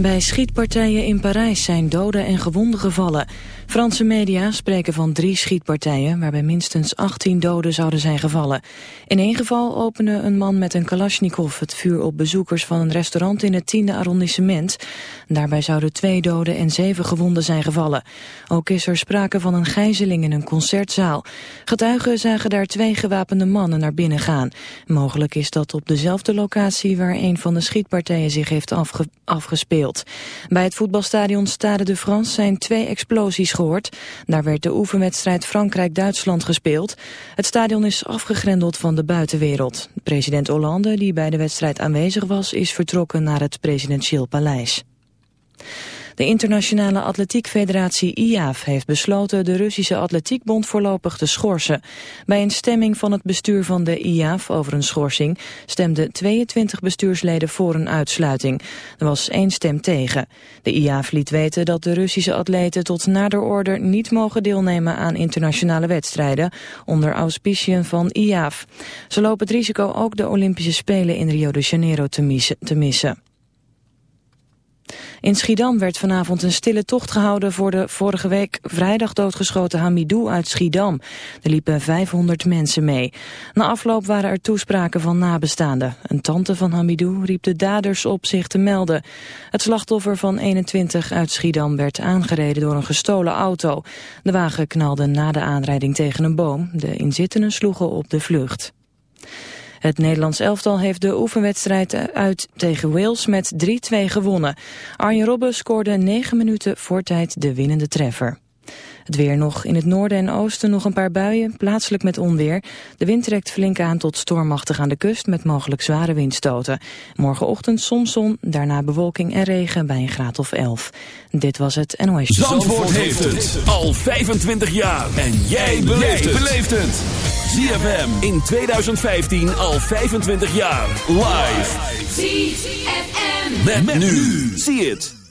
Bij schietpartijen in Parijs zijn doden en gewonden gevallen. Franse media spreken van drie schietpartijen... waarbij minstens 18 doden zouden zijn gevallen. In één geval opende een man met een kalasjnikov het vuur op bezoekers... van een restaurant in het tiende arrondissement. Daarbij zouden twee doden en zeven gewonden zijn gevallen. Ook is er sprake van een gijzeling in een concertzaal. Getuigen zagen daar twee gewapende mannen naar binnen gaan. Mogelijk is dat op dezelfde locatie... waar een van de schietpartijen zich heeft afgespeeld. Bij het voetbalstadion Stade de France zijn twee explosies gehoord. Daar werd de oefenwedstrijd Frankrijk-Duitsland gespeeld. Het stadion is afgegrendeld van de buitenwereld. President Hollande, die bij de wedstrijd aanwezig was, is vertrokken naar het presidentieel paleis. De internationale atletiekfederatie IAAF heeft besloten de Russische atletiekbond voorlopig te schorsen. Bij een stemming van het bestuur van de IAAF over een schorsing stemden 22 bestuursleden voor een uitsluiting. Er was één stem tegen. De IAAF liet weten dat de Russische atleten tot nader order niet mogen deelnemen aan internationale wedstrijden onder auspiciën van IAAF. Ze lopen het risico ook de Olympische Spelen in Rio de Janeiro te missen. In Schiedam werd vanavond een stille tocht gehouden voor de vorige week vrijdag doodgeschoten Hamidou uit Schiedam. Er liepen 500 mensen mee. Na afloop waren er toespraken van nabestaanden. Een tante van Hamidou riep de daders op zich te melden. Het slachtoffer van 21 uit Schiedam werd aangereden door een gestolen auto. De wagen knalde na de aanrijding tegen een boom. De inzittenden sloegen op de vlucht. Het Nederlands elftal heeft de oefenwedstrijd uit tegen Wales met 3-2 gewonnen. Arjen Robben scoorde 9 minuten voor tijd de winnende treffer. Het weer nog. In het noorden en oosten nog een paar buien, plaatselijk met onweer. De wind trekt flink aan tot stormachtig aan de kust met mogelijk zware windstoten. Morgenochtend soms zon, daarna bewolking en regen bij een graad of 11. Dit was het NOS. Zandvoort, heeft het al 25 jaar. En jij beleeft het. ZFM in 2015 al 25 jaar. Live. ZFM. met nu. Zie het.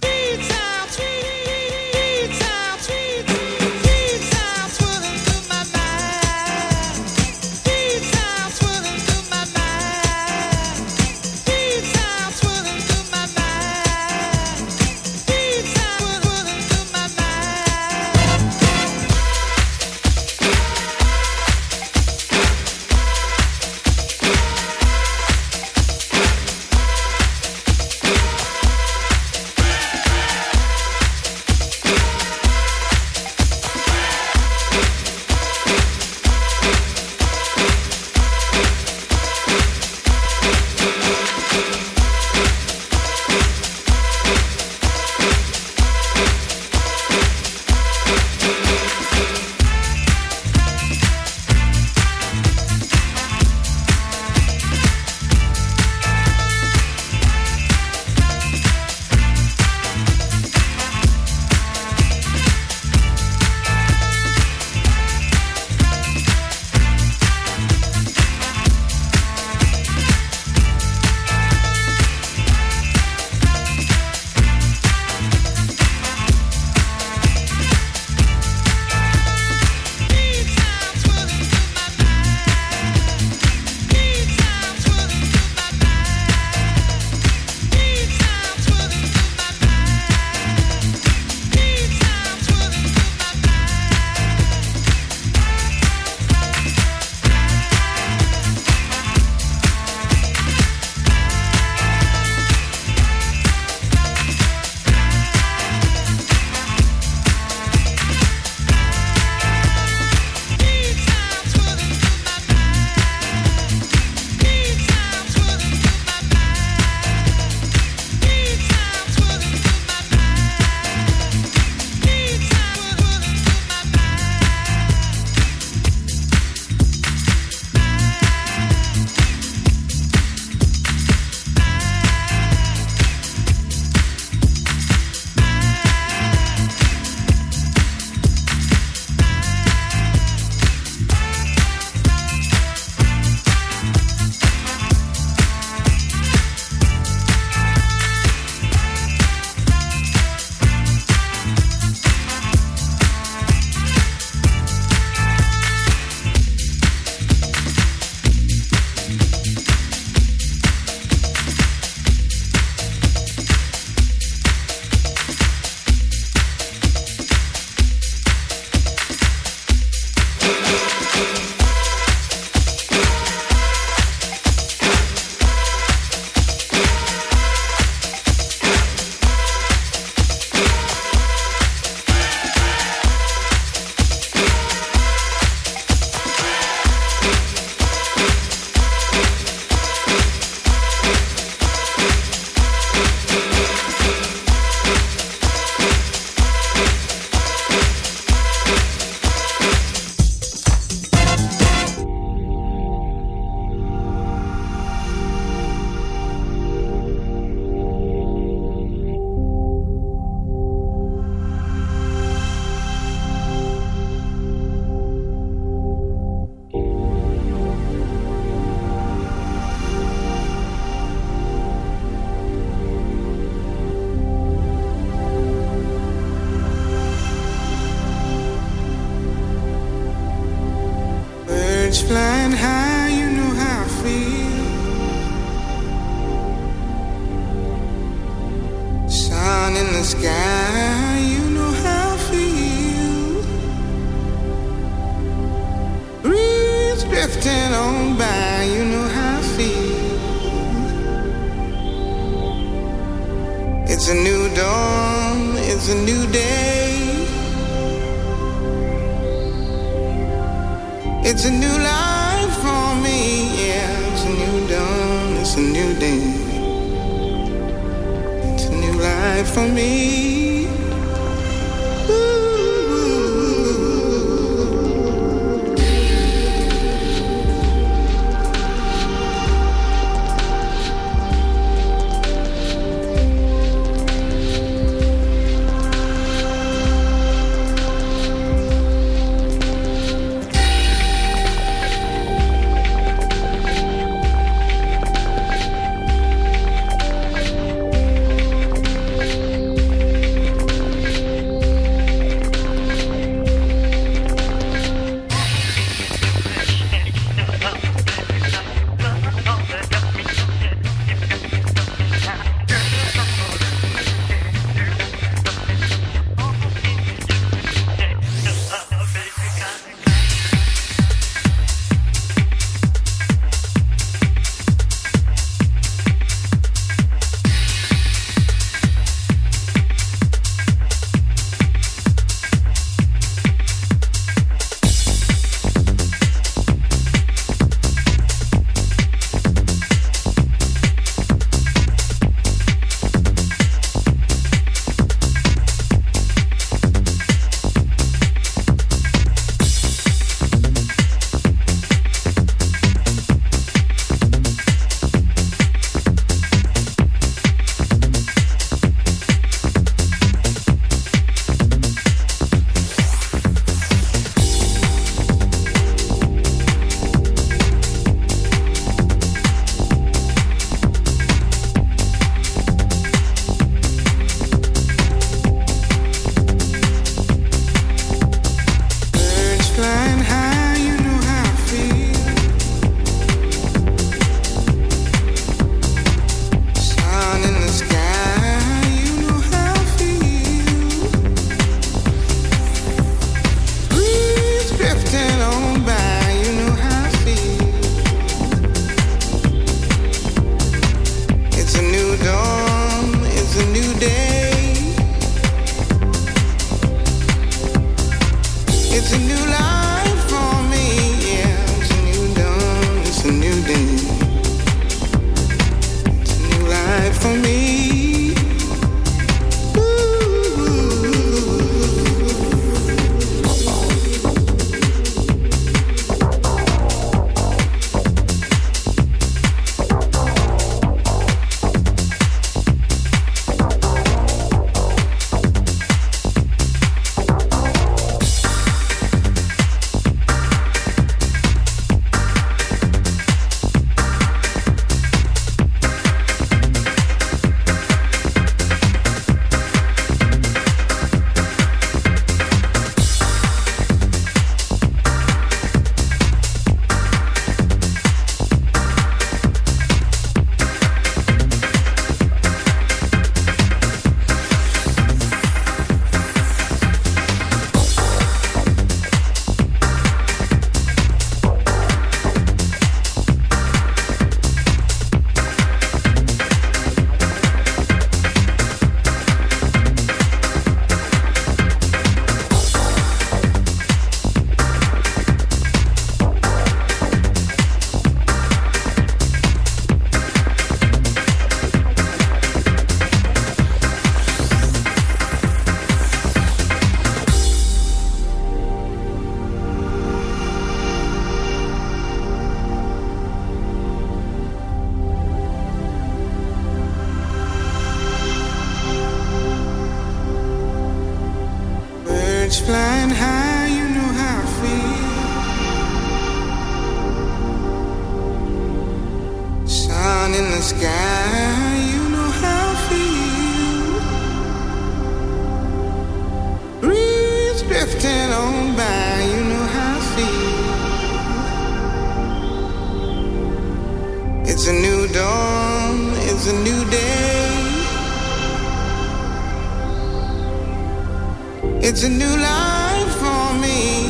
It's a new life for me,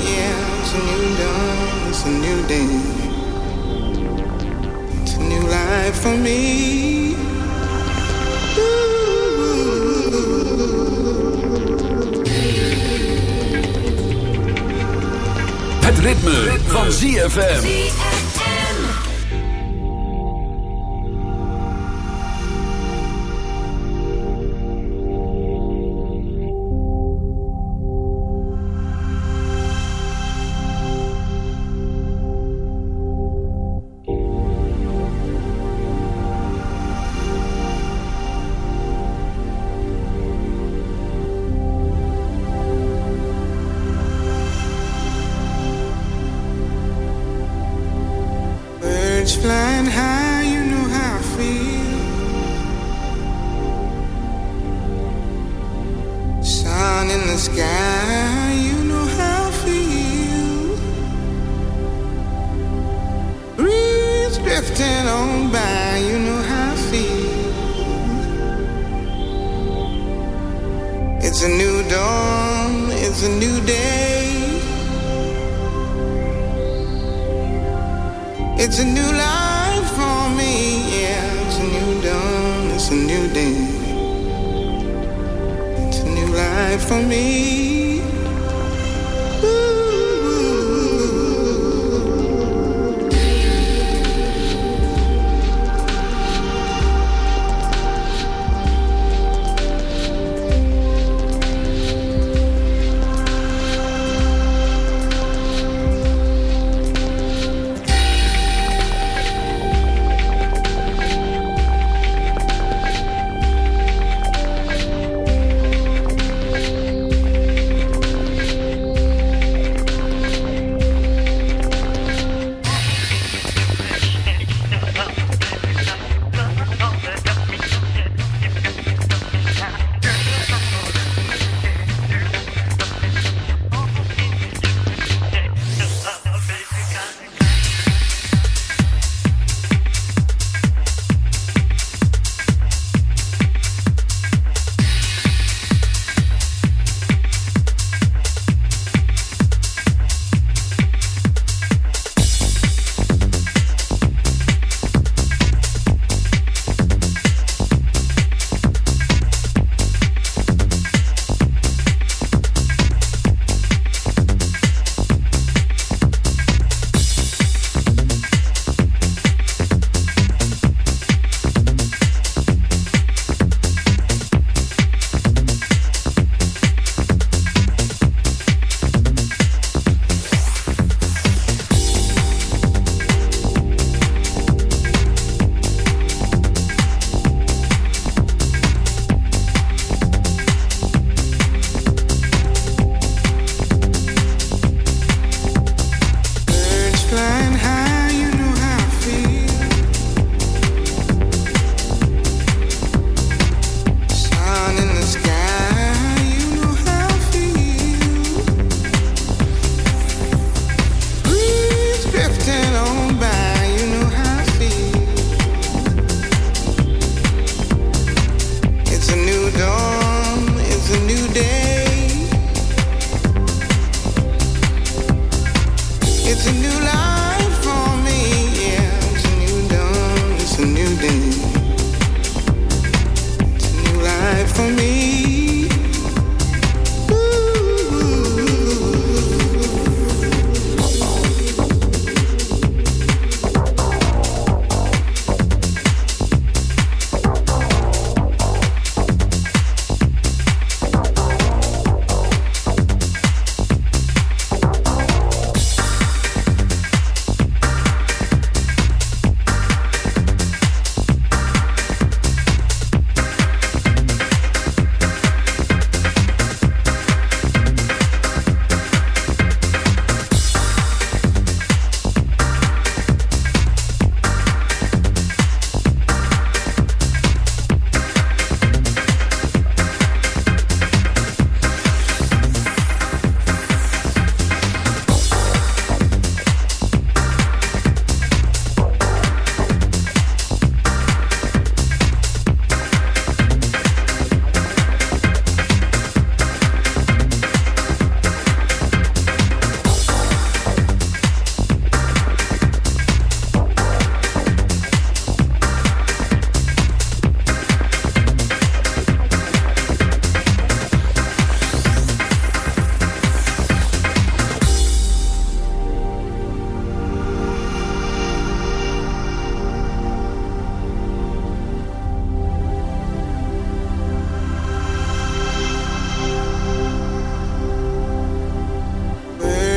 it's a new day. It's a new life for me. Het ritme, ritme. van ZFM.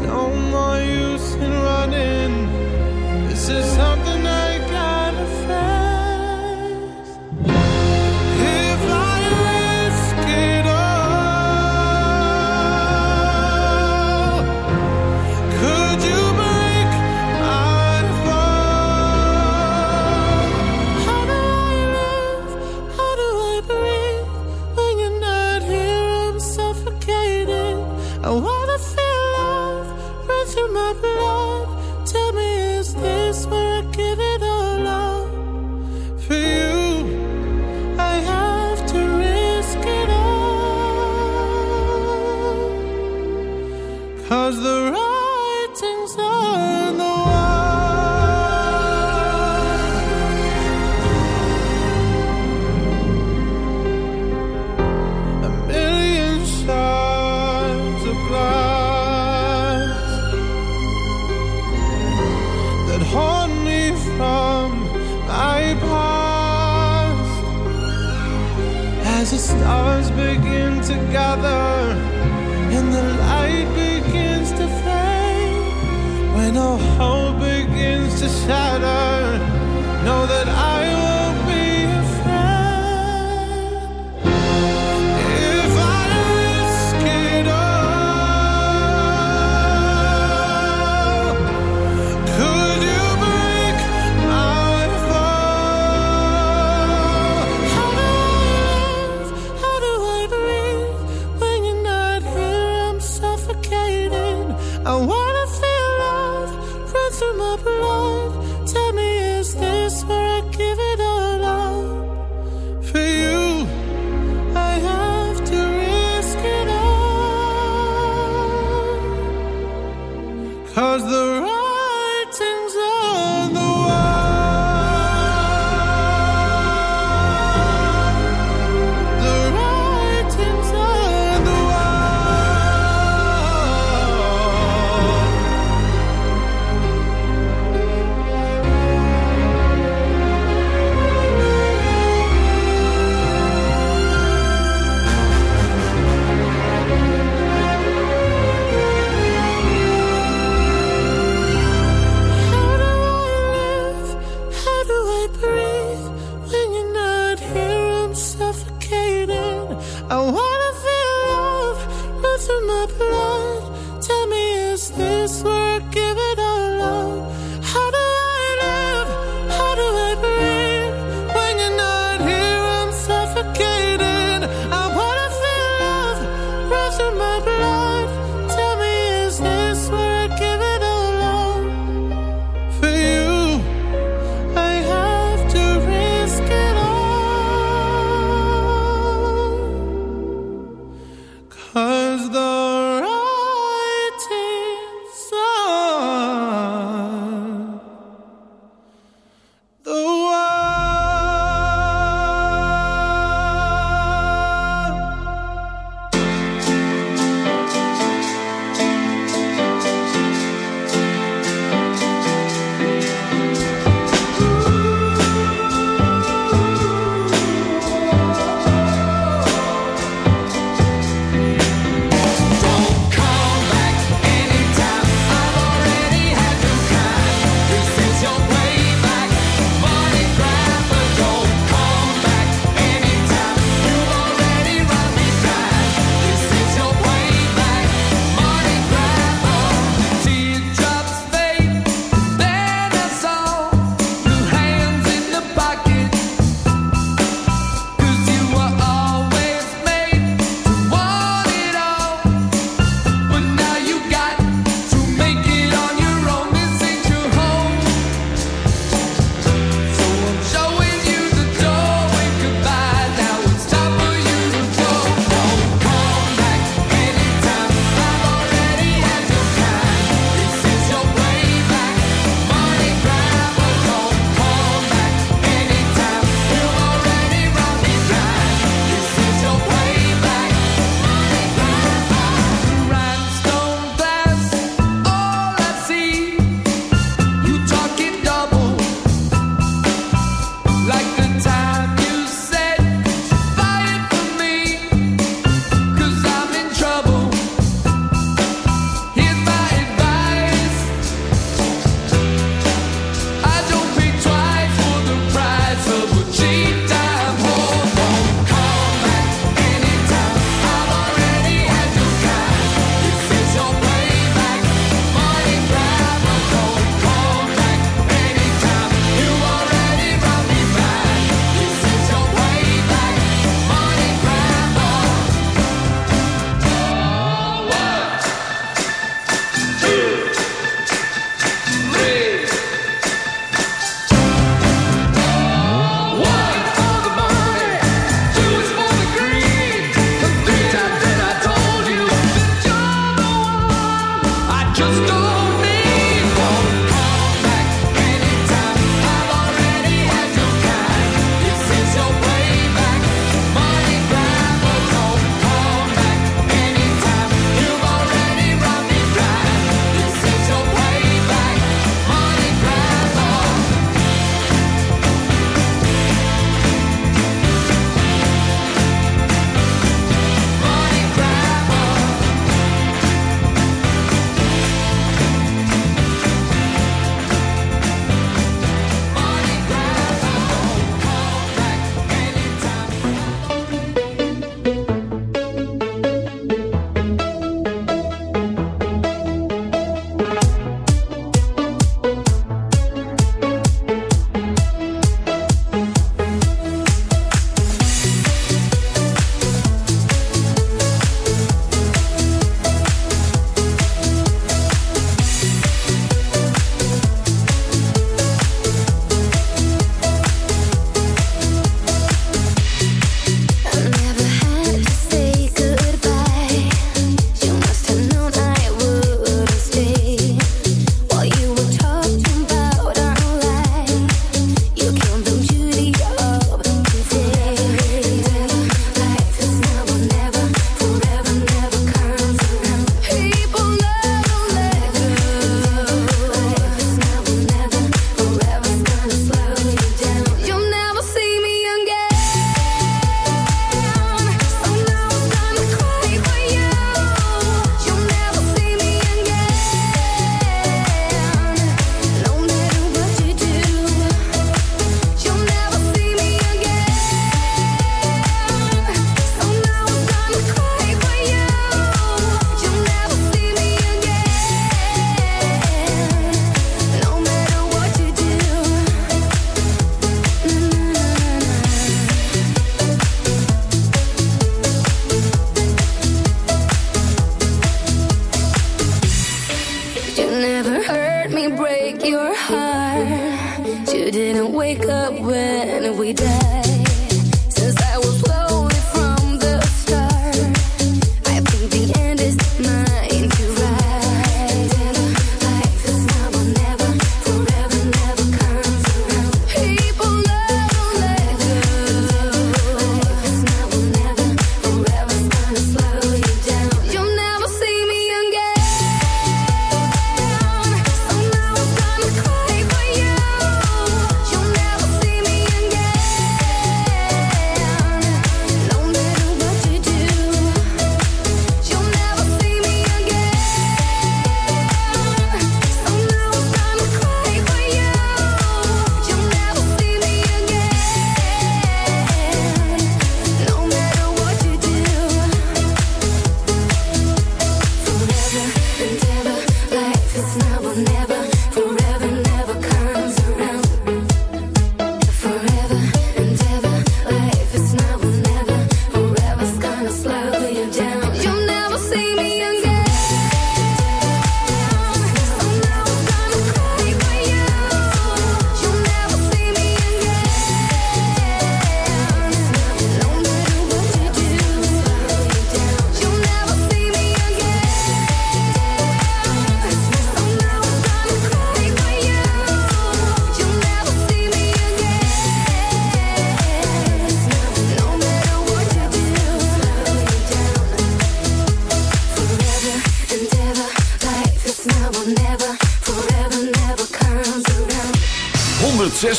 no more use in running. This is something.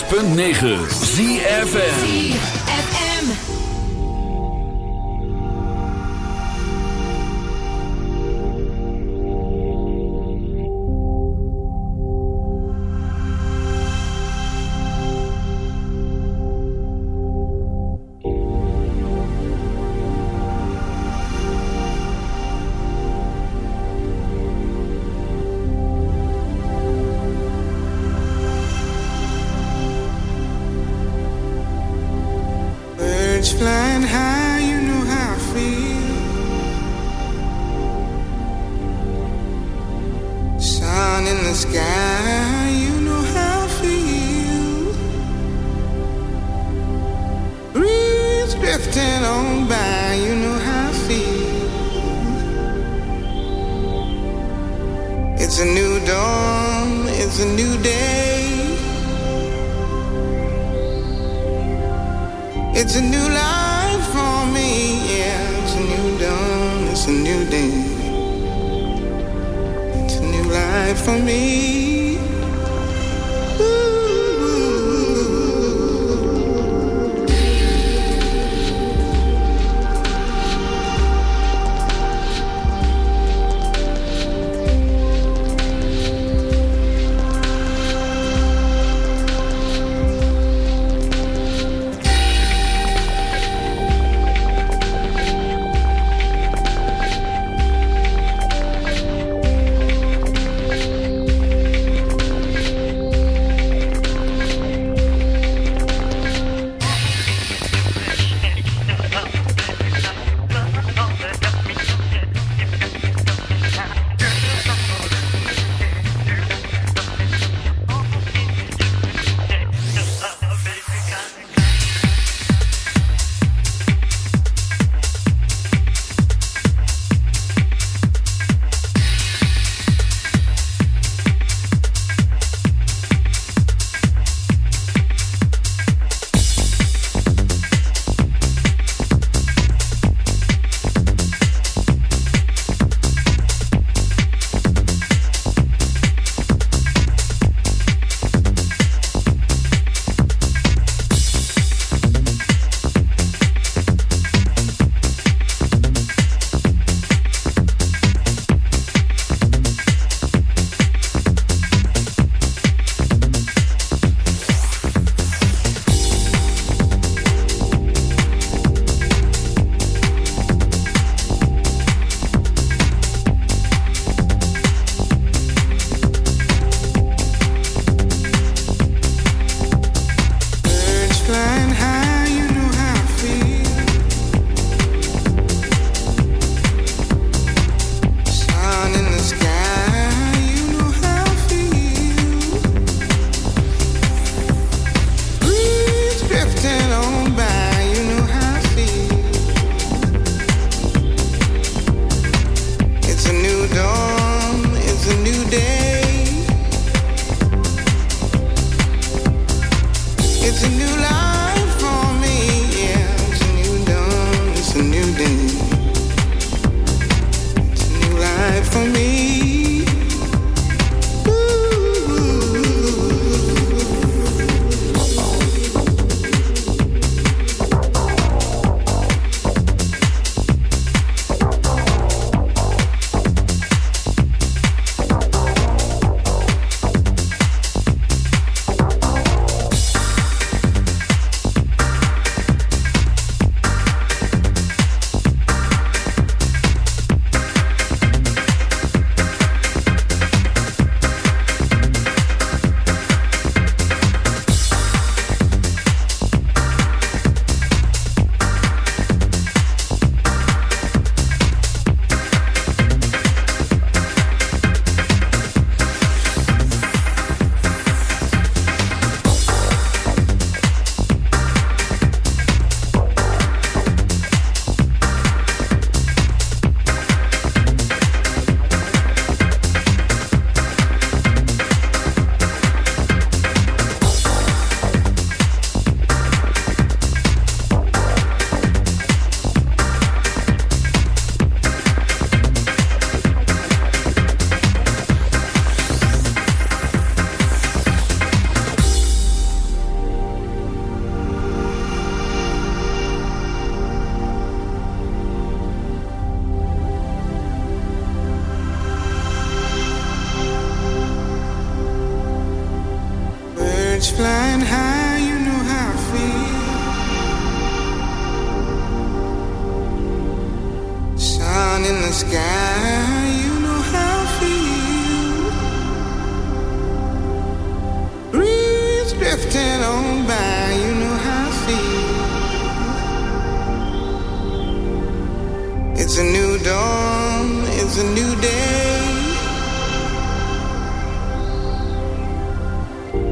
106.9 ZFN Birds flying high, you know how I feel. Sun in the sky.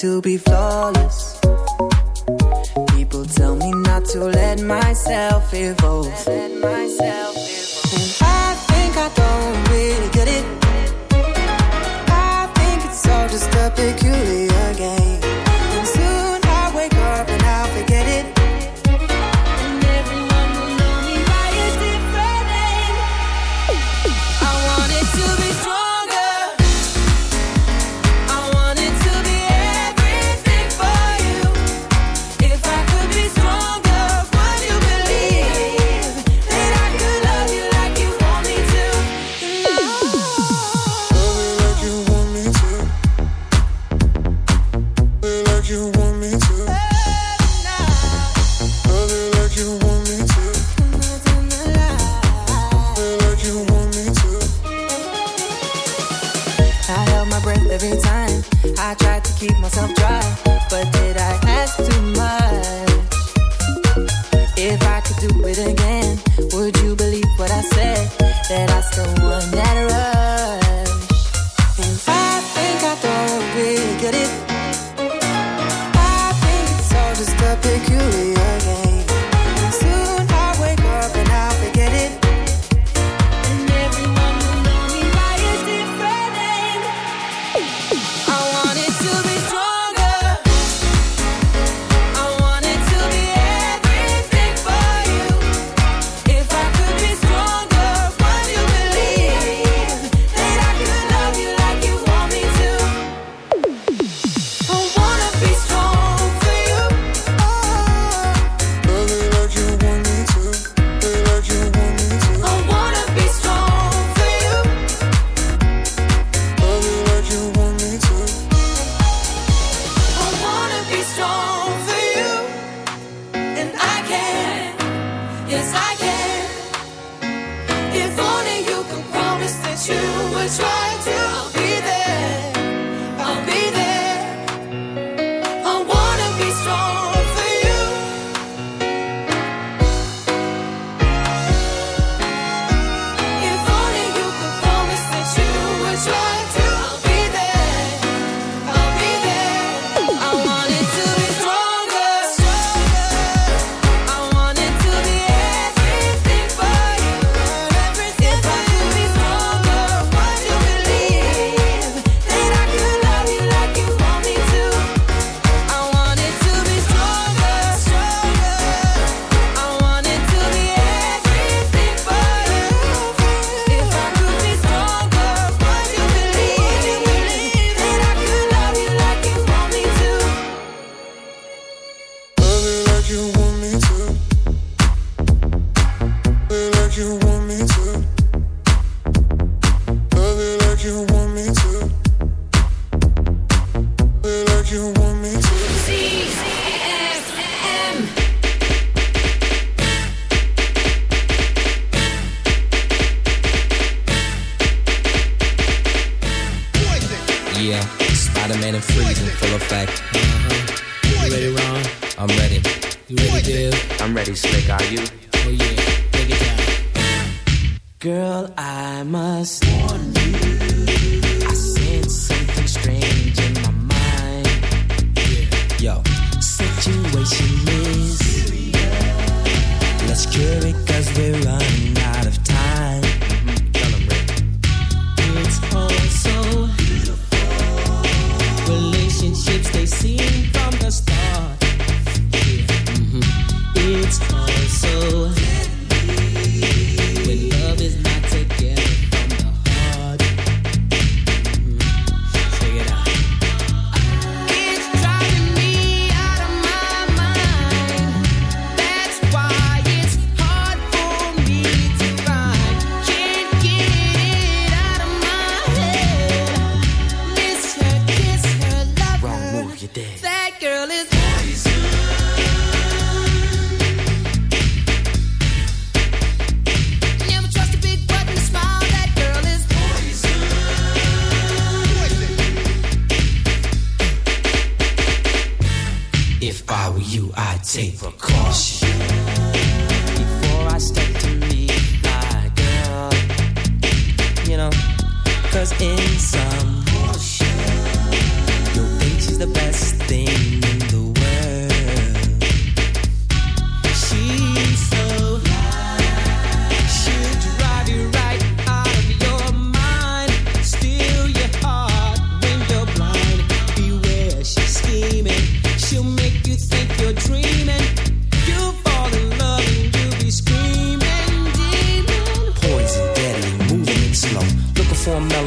to be flawless. People tell me not to let myself evolve. Let myself evolve. And I think I don't really get it. Yeah, Spider-Man and freezing, full effect. Uh-huh. You ready, Ron? I'm ready. You ready, Dale? I'm ready, Slick. Are you? Oh yeah, it down. Girl, I must warn you. I sense something strange in my mind. Yo, situation is. Let's cure it 'cause we're running out of time.